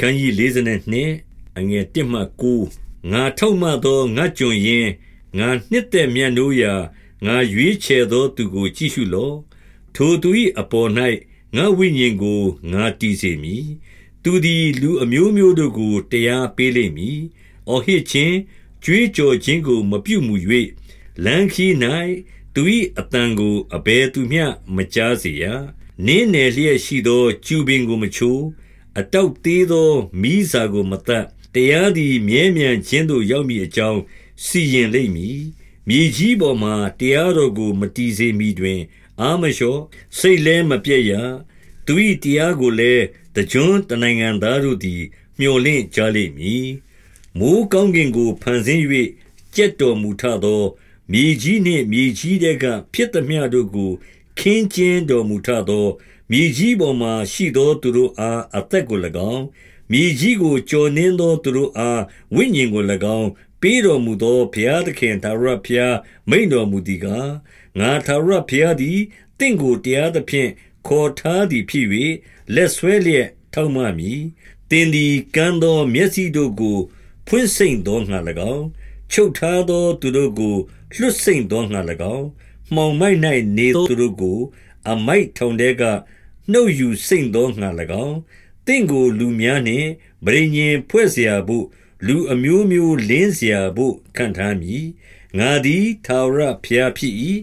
ခန်းကြီး42အငယ်1မှ9ငါထောက်မှသောငါကြုံရင်ငါနှစ်သက်မြတ်နိုးရာငါရွေးချယ်သောသူကိုကြည့်ရှုလော့ထိုသူ၏အပေါ်၌ငါဝိညာဉ်ကိုငါတည်စေမည်သူသည်လူအမျိုးမျိုးတို့ကိုတရားပေးလိမ့်မည်အော်ဟစ်ခြင်းကြွေးကြော်ခြင်းကိုမပြုမှု၍လမ်းခီး၌သူ၏အတန်ကိုအဘယ်သူမျှမကြားစေရနင်းနယ်လျက်ရှိသောကျူပင်ကိုမချိုး အတောက်သေးသောမိစာကိုမတတ်တရားသည်မြဲမြံခြင်းသို့ရောက်မည်အကြောင်းစီရင်လိမ့်မည်မြေကြီးပေါ်မှတရားတော်ကိုမတီးစေမီတွင် အာမလျှော့စိတ်လည်းမပြည့်ရသူ၏တရားကိုလည်းတကြွတနိုင်ငံသားတို့သည် မျှော်လင့်ကြလိမ့်မည်မိုးကောင်းကင်ကိုဖန်ဆင်း၍ကြက်တော်မူထသောမြေကြီးနှင့်မြေကြီးတဲကဖြစ်သည်များတို့ကိုခင်းကျင်းတော်မူထသော မြေကြီးပေါ်မှရှိသောသူတို့အားအသက်ကို၎င်းမြေကြီးကိုကြော်နှင်းသောသူတို့အားဝိညာဉ်ကို၎င်းပေးတော်မူသောဘုရားသခင်သာရဘုရားမိန်တော်မူသည်ကားငါသာရဘုရားသည်တင့်ကိုတရားသဖြင့်ခေါ်ထားသည်ဖြစ်၍လက်ဆွဲလျက်ထောက်မှမည်တင်သည်ကမ်းသောမျက်စိတို့ကိုဖွင့်စိမ့်သောငါ၎င်းချုပ်ထားသောသူတို့ကိုလွတ်စိမ့်သောငါ၎င်းမှောင်မိုက်၌နေသောသူတို့ကို အမိုက်ထုံတဲက နှုတ်ယူစိမ့်သောငါ၎င်းတင့်ကိုလူများနှင့်ဗြိညင်ဖွဲ့เสียဖို့လူအမျိုးမျိုးလင်းเสียဖို့ခံထားမည်ငါသည်သာရဖျားဖြစ်၏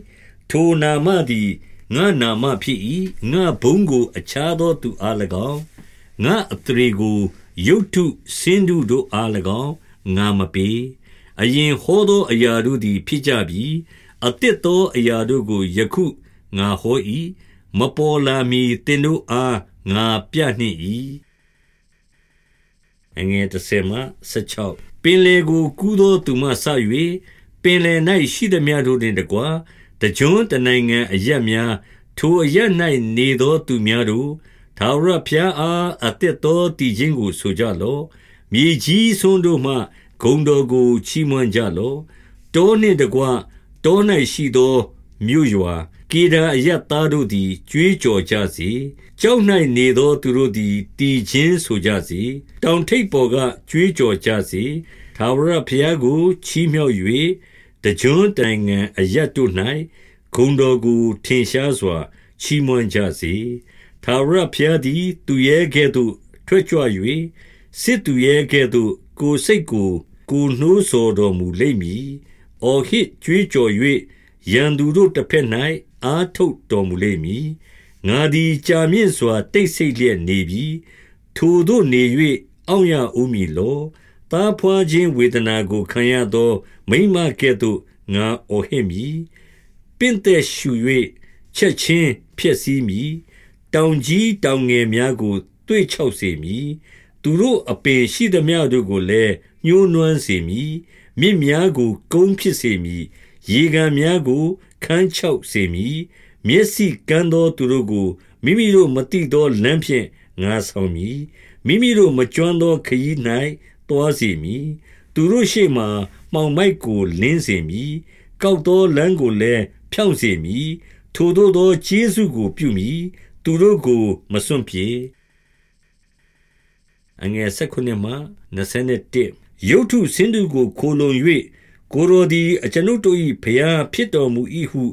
ထိုနာမသည်ငါနာမဖြစ်၏ငါဘုံကို အခြားသောသူအား၎င်းငါအထရေကိုရုတ်ထုစင်းတုတို့အား၎င်းငါမပေးအရင်ဟောသောအရာတို့သည်ဖြစ်ကြပြီအတစ်သောအရာတို့ကိုယခုငါဟော၏ မပေါ်လာမီတင်တို့အားငါပြနှင့်၏အငယ်30မှ16ပင်လေကို ကူးသောသူမှဆ၍ပင်လေ၌ရှိသည်များတို့တွင်တကွာတကြွတနိုင်ငံအရက်များထိုအရက်၌နေသောသူများတို့သာရဖျားအားအသက်သောတည်ခြင်းကို ဆိုကြလော့မြေကြီးဆွန်းတို့မှဂုံတော်ကိုချီးမွမ်းကြလော့တောနှင့်တကွတော၌ရှိသော မြို့ရွာကေဒါအယတ်သားတို့သည် ကြွေးကြော်ကြစေကြောက်၌နေသောသူတို့သည်တည်ခြင်းဆိုကြစေတောင်ထိပ်ပေါ်ကကြွေးကြော်ကြစေသာဝရဘုရားကိုချီးမြှောက်၍တကြွတိုင်ငံအယတ်တို့၌ဂုံတော်ကိုထင်ရှားစွာချီးမွမ်းကြစေသာဝရဘုရားသည် သူရဲ့ကဲ့သို့ထွက်ကြွ၍စစ်သူရဲ့ကဲ့သို့ ကိုစိတ်ကိုကိုနှိုးဆော်တော်မူလိမ့်မည်အော်ဟစ်ကြွေးကြော်၍ ရန်သူတို့တစ်ဖက်၌အားထုတ်တော်မူလိမ့်မည်ငါသည်ကြာမြင့်စွာတိတ်ဆိတ်လျက်နေပြီထိုတို့နေ၍အောင့်ရဦးမည်လောသားဖွာခြင်းဝေဒနာကိုခံရသော မိမကဲ့သို့ငါအော်ဟစ်မည်ပင့်တဲ့ရှူ၍ချက်ချင်းဖြစ်စည်းမည်တောင်ကြီးတောင်ငယ်များကို တွေ့ချောက်စေမည်သူတို့အပင်ရှိသမျှတို့ကိုလည်းညှိုးနွမ်းစေမည်မြင့်များကို ကုန်းဖြစ်စေမည် ရေကန်များကို ခန်းချောက်စေမည်မျက်စိကန်းသောသူတို့ကိုမိမိတို့မတိသောလမ်းဖြင့်ငါဆောင်မည်မိမိတို့မကြွမ်းသောခရီး၌တွားစေမည်သူတို့ရှေ့မှမှောင်မိုက်ကိုလင်းစေမည်ကောက်သောလမ်းကိုလည်းဖြောင့်စေမည်ထိုတို့သောကျေးဇူးကိုပြုမည်သူတို့ကိုမစွန့်ပြေအငယ်၁၉မှ21ရုတ်ထုစင်းသူကိုခိုလုံ၍ ကိုရိုသည်အကျွန်ုပ်တို့၏ဘုရားဖြစ်တော်မူ၏ဟု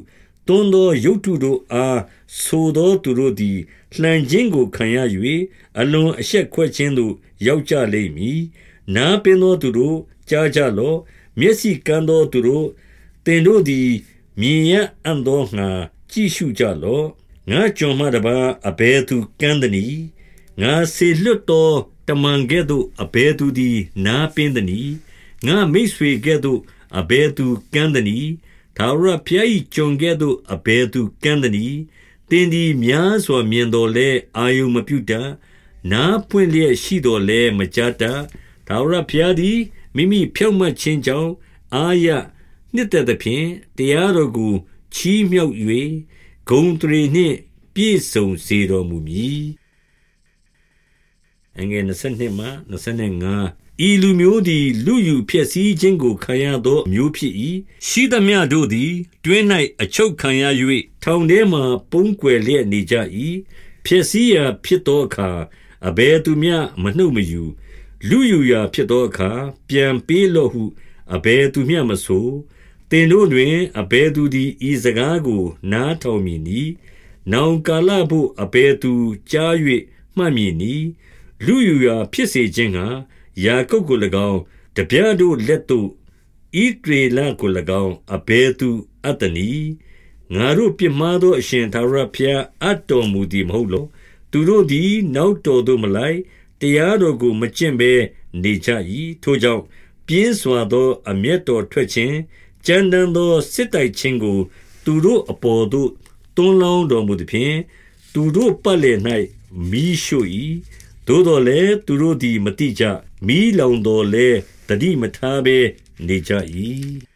တွန်းသောရုတ်ထုတို့အားဆိုသောသူတို့သည်လှန်ခြင်းကိုခံရ၍အလွန်အဆက်ခွက်ခြင်းသို့ရောက်ကြလိမ့်မည်နားပင်သောသူတို့ကြားကြလော့မျက်စိကန်းသောသူတို့တင်တို့သည်မြင်ရအံ့သောငါကြည့်ရှုကြလော့ငါကြုံမှတပါအဘဲသူကန်းသည်ငါစေလွတ်သောတမန်ကဲ့သို့အဘဲသူသည် နားပင်သည်ငါမိတ်ဆွေကဲ့သို့ အဘယ်သူကမ်းသနည်းထာဝရဘုရား၏ကြုံကဲ့သို့အဘယ်သူကမ်းသနည်းတင်းဒီများစွာမြင်တော်လဲအာယုမပြုတတ်နားပွင့်လျက်ရှိတော်လဲမကြတတ်ထာဝရဘုရားသည်မိမိဖြောင့်မတ်ခြင်းကြောင့်အာရနှစ်သက်သဖြင့်တရားတော်ကိုချီးမြှောက်၍ဂုံတရီနှင့်ပြည့်စုံစေတော်မူမည်အငယ်22မှ25 ဤလူမျိုးသည်လူယူဖြစ်စည်းခြင်းကို ခံရသောမျိုးဖြစ်၏ရှိသမျှတို့သည် တွင်း၌အချုပ်ခံရ၍ထောင်ထဲမှပုန်းကွယ်လျက်နေကြ၏ဖြစ်စည်းရာဖြစ်သောအခါ အဘယ်သူမျှ မနှုတ်မယူလူယူရာဖြစ်သောအခါ ပြန်ပေးလော့ဟု အဘယ်သူမျှမဆို သင်တို့တွင် အဘယ်သူသည် ဤစကားကို နားထောင်မည်နီနောင်ကာလဘို့ အဘယ်သူကြား၍မှတ်မည်နီလူယူရာဖြစ်စေခြင်းဟာ ယာကုပ်ကို၎င်းတပြားတို့လက်သို့ဣဒေလကို၎င်းအဘယ်သူအတ္တနီငါတို့ပြစ်မှားသောအရှင်သာရဖျားအတော်မူသည်မဟုတ်လောသူတို့သည် နောက်တော်သို့မလိုက်တရားတော်ကိုမကျင့်ဘဲနေကြ၏ထိုကြောင့်ပြင်းစွာသော အမျက်တော်ထွက်ခြင်းကြမ်းတမ်းသောစစ်တိုက်ခြင်းကို သူတို့အပေါ်သို့တွန်းလောင်းတော်မူသည်ဖြင့်သူတို့ပတ်လည်၌မီးရှို့၏သို့တော်လည်းသူတို့သည်မတိကြ မီးလောင်တော်လဲတတိမထားဘဲနေကြ၏